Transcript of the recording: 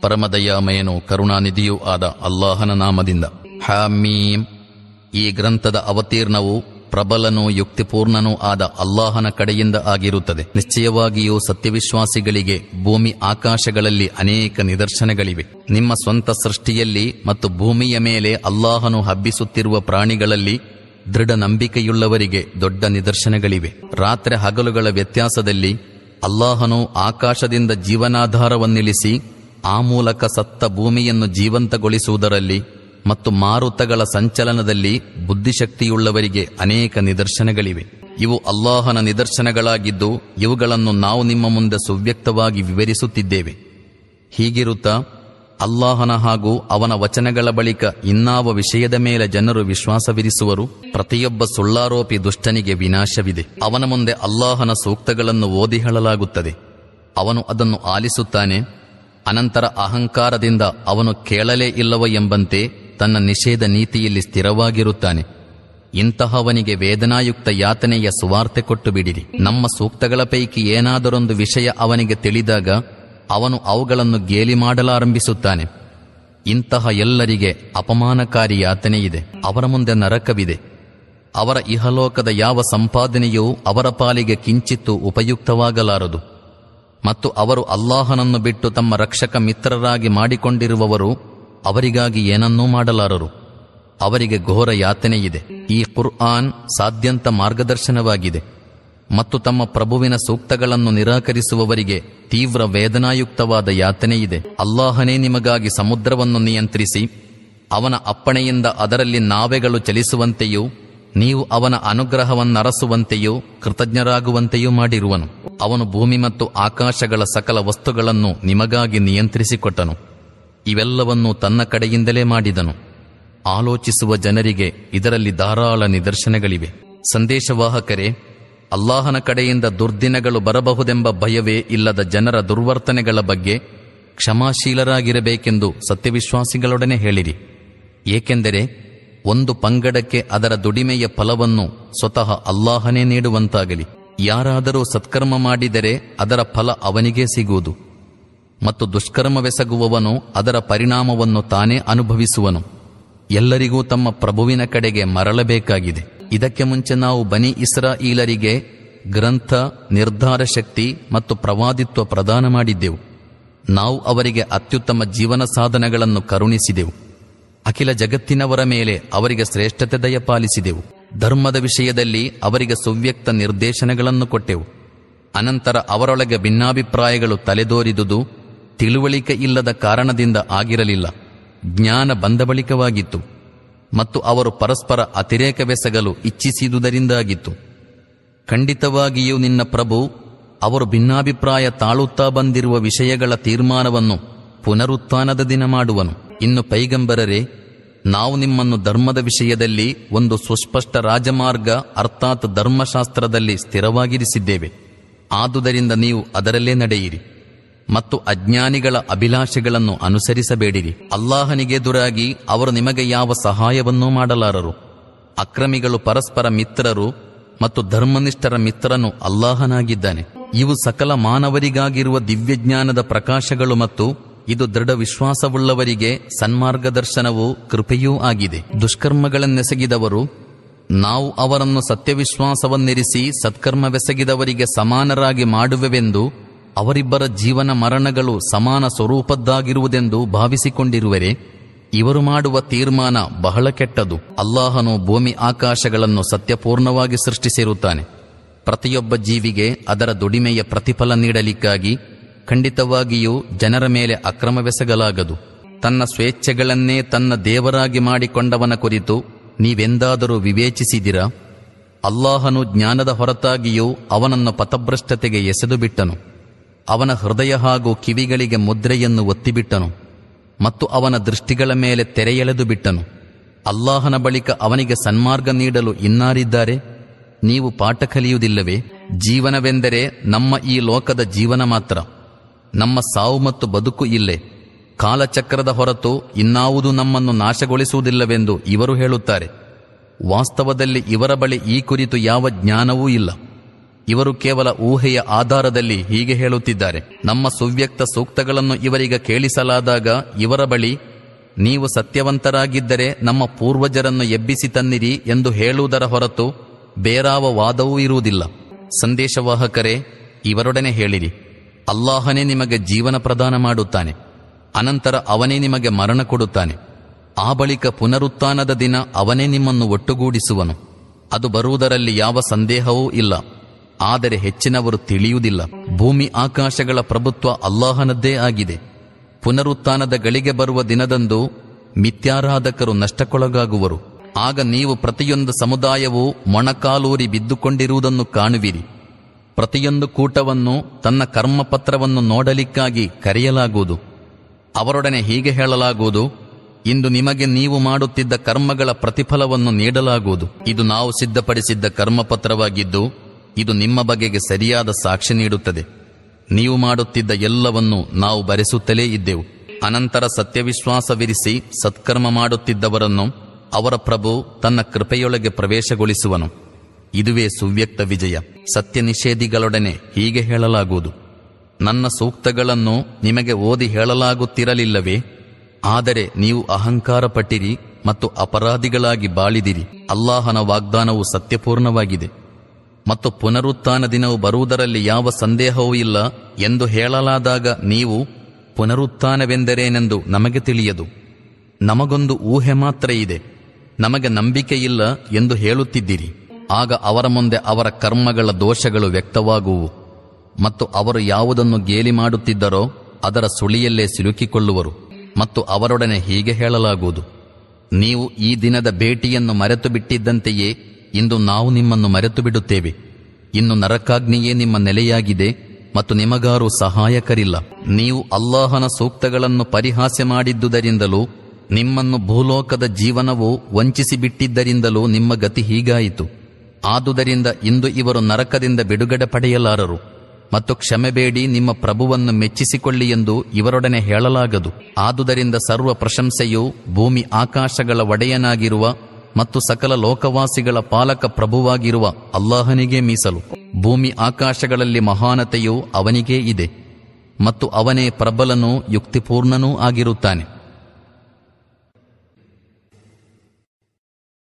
ಪರಮದಯಾಮಯನು ಕರುಣಾನಿಧಿಯೂ ಆದ ಅಲ್ಲಾಹನ ನಾಮದಿಂದ. ಹಾಮೀಮ್. ಈ ಗ್ರಂಥದ ಅವತೀರ್ಣವು ಪ್ರಬಲನೂ ಯುಕ್ತಿಪೂರ್ಣನೂ ಆದ ಅಲ್ಲಾಹನ ಕಡೆಯಿಂದ ಆಗಿರುತ್ತದೆ. ನಿಶ್ಚಯವಾಗಿಯೂ ಸತ್ಯವಿಶ್ವಾಸಿಗಳಿಗೆ ಭೂಮಿ ಆಕಾಶಗಳಲ್ಲಿ ಅನೇಕ ನಿದರ್ಶನಗಳಿವೆ. ನಿಮ್ಮ ಸ್ವಂತ ಸೃಷ್ಟಿಯಲ್ಲಿ ಮತ್ತು ಭೂಮಿಯ ಮೇಲೆ ಅಲ್ಲಾಹನು ಹಬ್ಬಿಸುತ್ತಿರುವ ಪ್ರಾಣಿಗಳಲ್ಲಿ ದೃಢ ನಂಬಿಕೆಯುಳ್ಳವರಿಗೆ ದೊಡ್ಡ ನಿದರ್ಶನಗಳಿವೆ. ರಾತ್ರಿ ಹಗಲುಗಳ ವ್ಯತ್ಯಾಸದಲ್ಲಿ ಅಲ್ಲಾಹನು ಆಕಾಶದಿಂದ ಜೀವನಾಧಾರವನ್ನಿಳಿಸಿ ಆ ಮೂಲಕ ಸತ್ತ ಭೂಮಿಯನ್ನು ಜೀವಂತಗೊಳಿಸುವುದರಲ್ಲಿ ಮತ್ತು ಮಾರುತಗಳ ಸಂಚಲನದಲ್ಲಿ ಬುದ್ಧಿಶಕ್ತಿಯುಳ್ಳವರಿಗೆ ಅನೇಕ ನಿದರ್ಶನಗಳಿವೆ. ಇವು ಅಲ್ಲಾಹನ ನಿದರ್ಶನಗಳಾಗಿದ್ದು ಇವುಗಳನ್ನು ನಾವು ನಿಮ್ಮ ಮುಂದೆ ಸುವ್ಯಕ್ತವಾಗಿ ವಿವರಿಸುತ್ತಿದ್ದೇವೆ. ಹೀಗಿರುತ್ತಾ ಅಲ್ಲಾಹನ ಹಾಗೂ ಅವನ ವಚನಗಳ ಬಳಿಕ ಇನ್ನಾವ ವಿಷಯದ ಮೇಲೆ ಜನರು ವಿಶ್ವಾಸವಿರಿಸುವರು, ಪ್ರತಿಯೊಬ್ಬ ಸುಳ್ಳಾರೋಪಿ ದುಷ್ಟನಿಗೆ ವಿನಾಶವಿದೆ. ಅವನ ಮುಂದೆ ಅಲ್ಲಾಹನ ಸೂಕ್ತಗಳನ್ನು ಓದಿ ಹೇಳಲಾಗುತ್ತದೆ ಅವನು ಅದನ್ನು ಆಲಿಸುತ್ತಾನೆ, ಅನಂತರ ಅಹಂಕಾರದಿಂದ ಅವನು ಕೇಳಲೇ ಇಲ್ಲವ ಎಂಬಂತೆ ತನ್ನ ನಿಷೇಧ ನೀತಿಯಲ್ಲಿ ಸ್ಥಿರವಾಗಿರುತ್ತಾನೆ. ಇಂತಹವನಿಗೆ ವೇದನಾಯುಕ್ತ ಯಾತನೆಯ ಸುವಾರ್ತೆ ಕೊಟ್ಟು ಬಿಡಿರಿ. ನಮ್ಮ ಸೂಕ್ತಗಳ ಪೈಕಿ ಏನಾದರೊಂದು ವಿಷಯ ಅವನಿಗೆ ತಿಳಿದಾಗ ಅವನು ಅವುಗಳನ್ನು ಗೇಲಿ ಮಾಡಲಾರಂಭಿಸುತ್ತಾನೆ. ಇಂತಹ ಎಲ್ಲರಿಗೆ ಅಪಮಾನಕಾರಿ ಯಾತನೆಯಿದೆ. ಅವರ ಮುಂದೆ ನರಕವಿದೆ. ಅವರ ಇಹಲೋಕದ ಯಾವ ಸಂಪಾದನೆಯೂ ಅವರ ಪಾಲಿಗೆ ಕಿಂಚಿತ್ತು ಉಪಯುಕ್ತವಾಗಲಾರದು. ಮತ್ತು ಅವರು ಅಲ್ಲಾಹನನ್ನು ಬಿಟ್ಟು ತಮ್ಮ ರಕ್ಷಕ ಮಿತ್ರರಾಗಿ ಮಾಡಿಕೊಂಡಿರುವವರು ಅವರಿಗಾಗಿ ಏನನ್ನೂ ಮಾಡಲಾರರು. ಅವರಿಗೆ ಘೋರ ಯಾತನೆಯಿದೆ. ಈ ಕುರ್ಆನ್ ಸಾಧ್ಯಂತ ಮಾರ್ಗದರ್ಶನವಾಗಿದೆ. ಮತ್ತು ತಮ್ಮ ಪ್ರಭುವಿನ ಸೂಕ್ತಗಳನ್ನು ನಿರಾಕರಿಸುವವರಿಗೆ ತೀವ್ರ ವೇದನಾಯುಕ್ತವಾದ ಯಾತನೆಯಿದೆ. ಅಲ್ಲಾಹನೇ ನಿಮಗಾಗಿ ಸಮುದ್ರವನ್ನು ನಿಯಂತ್ರಿಸಿ, ಅವನ ಅಪ್ಪಣೆಯಿಂದ ಅದರಲ್ಲಿ ನಾವೆಗಳು ಚಲಿಸುವಂತೆಯೂ, ನೀವು ಅವನ ಅನುಗ್ರಹವನ್ನರಸುವಂತೆಯೂ, ಕೃತಜ್ಞರಾಗುವಂತೆಯೂ ಮಾಡಿರುವನು. ಅವನು ಭೂಮಿ ಮತ್ತು ಆಕಾಶಗಳ ಸಕಲ ವಸ್ತುಗಳನ್ನು ನಿಮಗಾಗಿ ನಿಯಂತ್ರಿಸಿಕೊಟ್ಟನು. ಇವೆಲ್ಲವನ್ನೂ ತನ್ನ ಕಡೆಯಿಂದಲೇ ಮಾಡಿದನು. ಆಲೋಚಿಸುವ ಜನರಿಗೆ ಇದರಲ್ಲಿ ಧಾರಾಳ ನಿದರ್ಶನಗಳಿವೆ. ಸಂದೇಶವಾಹಕರೇ ಅಲ್ಲಾಹನ ಕಡೆಯಿಂದ ದುರ್ದಿನಗಳು ಬರಬಹುದೆಂಬ ಭಯವೇ ಇಲ್ಲದ ಜನರ ದುರ್ವರ್ತನೆಗಳ ಬಗ್ಗೆ ಕ್ಷಮಾಶೀಲರಾಗಿರಬೇಕೆಂದು ಸತ್ಯವಿಶ್ವಾಸಿಗಳೊಡನೆ ಹೇಳಿರಿ. ಏಕೆಂದರೆ ಒಂದು ಪಂಗಡಕ್ಕೆ ಅದರ ದುಡಿಮೆಯ ಫಲವನ್ನು ಸ್ವತಃ ಅಲ್ಲಾಹನೇ ನೀಡುವಂತಾಗಲಿ. ಯಾರಾದರೂ ಸತ್ಕರ್ಮ ಮಾಡಿದರೆ ಅದರ ಫಲ ಅವನಿಗೇ ಸಿಗುವುದು. ಮತ್ತು ದುಷ್ಕರ್ಮವೆಸಗುವವನು ಅದರ ಪರಿಣಾಮವನ್ನು ತಾನೇ ಅನುಭವಿಸುವನು. ಎಲ್ಲರಿಗೂ ತಮ್ಮ ಪ್ರಭುವಿನ ಕಡೆಗೆ ಮರಳಬೇಕಾಗಿದೆ. ಇದಕ್ಕೆ ಮುಂಚೆ ನಾವು ಬನಿ ಇಸ್ರಾಈಲರಿಗೆ ಗ್ರಂಥ, ನಿರ್ಧಾರ ಶಕ್ತಿ ಮತ್ತು ಪ್ರವಾದಿತ್ವ ಪ್ರದಾನ ಮಾಡಿದ್ದೆವು. ನಾವು ಅವರಿಗೆ ಅತ್ಯುತ್ತಮ ಜೀವನ ಸಾಧನಗಳನ್ನು ಕರುಣಿಸಿದೆವು. ಅಖಿಲ ಜಗತ್ತಿನವರ ಮೇಲೆ ಅವರಿಗೆ ಶ್ರೇಷ್ಠತೆ ದಯಪಾಲಿಸಿದೆವು ಧರ್ಮದ ವಿಷಯದಲ್ಲಿ ಅವರಿಗೆ ಸುವ್ಯಕ್ತ ನಿರ್ದೇಶನಗಳನ್ನು ಕೊಟ್ಟೆವು. ಅನಂತರ ಅವರೊಳಗೆ ಭಿನ್ನಾಭಿಪ್ರಾಯಗಳು ತಲೆದೋರಿದುದು, ತಿಳುವಳಿಕೆ ಇಲ್ಲದ ಕಾರಣದಿಂದ ಆಗಿರಲಿಲ್ಲ. ಜ್ಞಾನ ಬಂದ ಬಳಿಕವಾಗಿತ್ತು. ಮತ್ತು ಅವರು ಪರಸ್ಪರ ಅತಿರೇಕವೆಸಗಲು ಇಚ್ಛಿಸಿದುದರಿಂದಾಗಿತ್ತು. ಖಂಡಿತವಾಗಿಯೂ ನಿನ್ನ ಪ್ರಭು ಅವರು ಭಿನ್ನಾಭಿಪ್ರಾಯ ತಾಳುತ್ತಾ ಬಂದಿರುವ ವಿಷಯಗಳ ತೀರ್ಮಾನವನ್ನು ಪುನರುತ್ಥಾನದ ದಿನ ಮಾಡುವನು. ಇನ್ನು ಪೈಗಂಬರರೇ, ನಾವು ನಿಮ್ಮನ್ನು ಧರ್ಮದ ವಿಷಯದಲ್ಲಿ ಒಂದು ಸುಸ್ಪಷ್ಟ ರಾಜಮಾರ್ಗ ಅರ್ಥಾತ್ ಧರ್ಮಶಾಸ್ತ್ರದಲ್ಲಿ ಸ್ಥಿರವಾಗಿರಿಸಿದ್ದೇವೆ. ಆದುದರಿಂದ ನೀವು ಅದರಲ್ಲೇ ನಡೆಯಿರಿ. ಮತ್ತು ಅಜ್ಞಾನಿಗಳ ಅಭಿಲಾಷೆಗಳನ್ನು ಅನುಸರಿಸಬೇಡಿರಿ. ಅಲ್ಲಾಹನಿಗೆ ದುರಾಗಿ ಅವರು ನಿಮಗೆ ಯಾವ ಸಹಾಯವನ್ನೂ ಮಾಡಲಾರರು. ಅಕ್ರಮಿಗಳು ಪರಸ್ಪರ ಮಿತ್ರರು ಮತ್ತು ಧರ್ಮನಿಷ್ಠರ ಮಿತ್ರನು ಅಲ್ಲಾಹನಾಗಿದ್ದಾನೆ. ಇವು ಸಕಲ ಮಾನವರಿಗಾಗಿರುವ ದಿವ್ಯಜ್ಞಾನದ ಪ್ರಕಾಶಗಳು ಮತ್ತು ಇದು ದೃಢ ವಿಶ್ವಾಸವುಳ್ಳವರಿಗೆ ಸನ್ಮಾರ್ಗದರ್ಶನವೂ ಕೃಪೆಯೂ ಆಗಿದೆ. ದುಷ್ಕರ್ಮಗಳನ್ನೆಸಗಿದವರು, ನಾವು ಅವರನ್ನು ಸತ್ಯವಿಶ್ವಾಸವನ್ನಿರಿಸಿ ಸತ್ಕರ್ಮವೆಸಗಿದವರಿಗೆ ಸಮಾನರಾಗಿ ಮಾಡುವೆವೆಂದು ಅವರಿಬ್ಬರ ಜೀವನ ಮರಣಗಳು ಸಮಾನ ಸ್ವರೂಪದ್ದಾಗಿರುವುದೆಂದು ಭಾವಿಸಿಕೊಂಡಿರುವರೆ, ಇವರು ಮಾಡುವ ತೀರ್ಮಾನ ಬಹಳ ಕೆಟ್ಟದು. ಅಲ್ಲಾಹನು ಭೂಮಿ ಆಕಾಶಗಳನ್ನು ಸತ್ಯಪೂರ್ಣವಾಗಿ ಸೃಷ್ಟಿಸಿರುತ್ತಾನೆ. ಪ್ರತಿಯೊಬ್ಬ ಜೀವಿಗೆ ಅದರ ದುಡಿಮೆಯ ಪ್ರತಿಫಲ ನೀಡಲಿಕ್ಕಾಗಿ ಖಂಡಿತವಾಗಿಯೂ ಜನರ ಮೇಲೆ ಅಕ್ರಮವೆಸಗಲಾಗದು. ತನ್ನ ಸ್ವೇಚ್ಛೆಗಳನ್ನೇ ತನ್ನ ದೇವರಾಗಿ ಮಾಡಿಕೊಂಡವನ ಕುರಿತು ನೀವೆಂದಾದರೂ ವಿವೇಚಿಸಿದಿರಾ? ಅಲ್ಲಾಹನು ಜ್ಞಾನದ ಹೊರತಾಗಿಯೂ ಅವನನ್ನು ಪಥಭ್ರಷ್ಟತೆಗೆ ಎಸೆದು ಬಿಟ್ಟನು ಅವನ ಹೃದಯ ಹಾಗೂ ಕಿವಿಗಳಿಗೆ ಮುದ್ರೆಯನ್ನು ಒತ್ತಿಬಿಟ್ಟನು ಮತ್ತು ಅವನ ದೃಷ್ಟಿಗಳ ಮೇಲೆ ತೆರೆಯೆಳೆದು ಬಿಟ್ಟನು. ಅಲ್ಲಾಹನ ಬಳಿಕ ಅವನಿಗೆ ಸನ್ಮಾರ್ಗ ನೀಡಲು ಇನ್ನಾರಿದ್ದಾರೆ? ನೀವು ಪಾಠ ಕಲಿಯುವುದಿಲ್ಲವೇ? ಜೀವನವೆಂದರೆ ನಮ್ಮ ಈ ಲೋಕದ ಜೀವನ ಮಾತ್ರ. ನಮ್ಮ ಸಾವು ಮತ್ತು ಬದುಕು ಇಲ್ಲೇ. ಕಾಲಚಕ್ರದ ಹೊರತು ಇನ್ನಾವುದು ನಮ್ಮನ್ನು ನಾಶಗೊಳಿಸುವುದಿಲ್ಲವೆಂದು ಇವರು ಹೇಳುತ್ತಾರೆ. ವಾಸ್ತವದಲ್ಲಿ ಇವರ ಬಳಿ ಈ ಕುರಿತು ಯಾವ ಜ್ಞಾನವೂ ಇಲ್ಲ. ಇವರು ಕೇವಲ ಊಹೆಯ ಆಧಾರದಲ್ಲಿ ಹೀಗೆ ಹೇಳುತ್ತಿದ್ದಾರೆ. ನಮ್ಮ ಸುವ್ಯಕ್ತ ಸೂಕ್ತಗಳನ್ನು ಇವರಿಗ ಕೇಳಿಸಲಾದಾಗ ಇವರ ಬಳಿ, ನೀವು ಸತ್ಯವಂತರಾಗಿದ್ದರೆ ನಮ್ಮ ಪೂರ್ವಜರನ್ನು ಎಬ್ಬಿಸಿ ತನ್ನಿರಿ ಎಂದು ಹೇಳುವುದರ ಹೊರತು ಬೇರಾವ ವಾದವೂ ಇರುವುದಿಲ್ಲ. ಸಂದೇಶವಾಹಕರೇ, ಇವರೊಡನೆ ಹೇಳಿರಿ. ಅಲ್ಲಾಹನೇ ನಿಮಗೆ ಜೀವನ ಪ್ರದಾನ ಮಾಡುತ್ತಾನೆ. ಅನಂತರ ಅವನೇ ನಿಮಗೆ ಮರಣ ಕೊಡುತ್ತಾನೆ. ಆ ಬಳಿಕ ಪುನರುತ್ಥಾನದ ದಿನ ಅವನೇ ನಿಮ್ಮನ್ನು ಒಟ್ಟುಗೂಡಿಸುವನು. ಅದು ಬರುವುದರಲ್ಲಿ ಯಾವ ಸಂದೇಹವೂ ಇಲ್ಲ. ಆದರೆ ಹೆಚ್ಚಿನವರು ತಿಳಿಯುವುದಿಲ್ಲ. ಭೂಮಿ ಆಕಾಶಗಳ ಪ್ರಭುತ್ವ ಅಲ್ಲಾಹನದ್ದೇ ಆಗಿದೆ. ಪುನರುತ್ಥಾನದ ಗಳಿಗೆ ಬರುವ ದಿನದಂದು ಮಿಥ್ಯಾರಾಧಕರು ನಷ್ಟಕ್ಕೊಳಗಾಗುವರು. ಆಗ ನೀವು ಪ್ರತಿಯೊಂದು ಸಮುದಾಯವು ಮೊಣಕಾಲೂರಿ ಬಿದ್ದುಕೊಂಡಿರುವುದನ್ನು ಕಾಣುವಿರಿ. ಪ್ರತಿಯೊಂದು ಕೂಟವನ್ನು ತನ್ನ ಕರ್ಮಪತ್ರವನ್ನು ನೋಡಲಿಕ್ಕಾಗಿ ಕರೆಯಲಾಗುವುದು. ಅವರೊಡನೆ ಹೀಗೆ ಹೇಳಲಾಗುವುದು, ಇಂದು ನಿಮಗೆ ನೀವು ಮಾಡುತ್ತಿದ್ದ ಕರ್ಮಗಳ ಪ್ರತಿಫಲವನ್ನು ನೀಡಲಾಗುವುದು. ಇದು ನಾವು ಸಿದ್ಧಪಡಿಸಿದ್ದ ಕರ್ಮಪತ್ರವಾಗಿದ್ದು ಇದು ನಿಮ್ಮ ಬಗೆಗೆ ಸರಿಯಾದ ಸಾಕ್ಷಿ ನೀಡುತ್ತದೆ. ನೀವು ಮಾಡುತ್ತಿದ್ದ ಎಲ್ಲವನ್ನೂ ನಾವು ಬರೆಸುತ್ತಲೇ ಇದ್ದೆವು. ಅನಂತರ ಸತ್ಯವಿಶ್ವಾಸವಿರಿಸಿ ಸತ್ಕರ್ಮ ಮಾಡುತ್ತಿದ್ದವರನ್ನು ಅವರ ಪ್ರಭು ತನ್ನ ಕೃಪೆಯೊಳಗೆ ಪ್ರವೇಶಗೊಳಿಸುವನು. ಇದುವೇ ಸುವ್ಯಕ್ತ ವಿಜಯ. ಸತ್ಯ ನಿಷೇಧಿಗಳೊಡನೆ ಹೀಗೆ ಹೇಳಲಾಗುವುದು. ನನ್ನ ಸೂಕ್ತಗಳನ್ನು ನಿಮಗೆ ಓದಿ ಹೇಳಲಾಗುತ್ತಿರಲಿಲ್ಲವೇ? ಆದರೆ ನೀವು ಅಹಂಕಾರ ಪಟ್ಟಿರಿ ಮತ್ತು ಅಪರಾಧಿಗಳಾಗಿ ಬಾಳಿದಿರಿ. ಅಲ್ಲಾಹನ ವಾಗ್ದಾನವು ಸತ್ಯಪೂರ್ಣವಾಗಿದೆ. ಮತ್ತು ಪುನರುತ್ಥಾನ ದಿನವು ಬರುವುದರಲ್ಲಿ ಯಾವ ಸಂದೇಹವೂ ಇಲ್ಲ ಎಂದು ಹೇಳಲಾದಾಗ ನೀವು ಪುನರುತ್ಥಾನವೆಂದರೇನೆಂದು ನಮಗೆ ತಿಳಿಯದು. ನಮಗೊಂದು ಊಹೆ ಮಾತ್ರ ಇದೆ. ನಮಗೆ ನಂಬಿಕೆಯಿಲ್ಲ ಎಂದು ಹೇಳುತ್ತಿದ್ದೀರಿ. ಆಗ ಅವರ ಮುಂದೆ ಅವರ ಕರ್ಮಗಳ ದೋಷಗಳು ವ್ಯಕ್ತವಾಗುವು. ಮತ್ತು ಅವರು ಯಾವುದನ್ನು ಗೇಲಿ ಮಾಡುತ್ತಿದ್ದರೋ ಅದರ ಸುಳಿಯಲ್ಲೇ ಸಿಲುಕಿಕೊಳ್ಳುವರು. ಮತ್ತು ಅವರೊಡನೆ ಹೀಗೆ ಹೇಳಲಾಗುವುದು. ನೀವು ಈ ದಿನದ ಭೇಟಿಯನ್ನು ಮರೆತು ಬಿಟ್ಟಿದ್ದಂತೆಯೇ ಇಂದು ನಾವು ನಿಮ್ಮನ್ನು ಮರೆತು ಬಿಡುತ್ತೇವೆ ಇನ್ನು ನರಕಾಗ್ನಿಯೇ ನಿಮ್ಮ ನೆಲೆಯಾಗಿದೆ ಮತ್ತು ನಿಮಗಾರು ಸಹಾಯಕರಿಲ್ಲ. ನೀವು ಅಲ್ಲಾಹನ ಸೂಕ್ತಗಳನ್ನು ಪರಿಹಾಸ್ಯ ಮಾಡಿದ್ದುದರಿಂದಲೂ, ನಿಮ್ಮನ್ನು ಭೂಲೋಕದ ಜೀವನವು ವಂಚಿಸಿಬಿಟ್ಟಿದ್ದರಿಂದಲೂ ನಿಮ್ಮ ಗತಿ ಹೀಗಾಯಿತು. ಆದುದರಿಂದ ಇಂದು ಇವರು ನರಕದಿಂದ ಬಿಡುಗಡೆ ಪಡೆಯಲಾರರು ಮತ್ತು ಕ್ಷಮೆಬೇಡಿ ನಿಮ್ಮ ಪ್ರಭುವನ್ನು ಮೆಚ್ಚಿಸಿಕೊಳ್ಳಿ ಎಂದು ಇವರೊಡನೆ ಹೇಳಲಾಗದು. ಆದುದರಿಂದ ಸರ್ವ ಪ್ರಶಂಸೆಯು ಭೂಮಿ ಆಕಾಶಗಳ ಒಡೆಯನಾಗಿರುವ ಮತ್ತು ಸಕಲ ಲೋಕವಾಸಿಗಳ ಪಾಲಕ ಪ್ರಭುವಾಗಿರುವ ಅಲ್ಲಾಹನಿಗೆ ಮೀಸಲು. ಭೂಮಿ ಆಕಾಶಗಳಲ್ಲಿ ಮಹಾನತೆಯು ಅವನಿಗೇ ಇದೆ ಮತ್ತು ಅವನೇ ಪ್ರಬಲನೂ ಯುಕ್ತಿಪೂರ್ಣನೂ ಆಗಿರುತ್ತಾನೆ.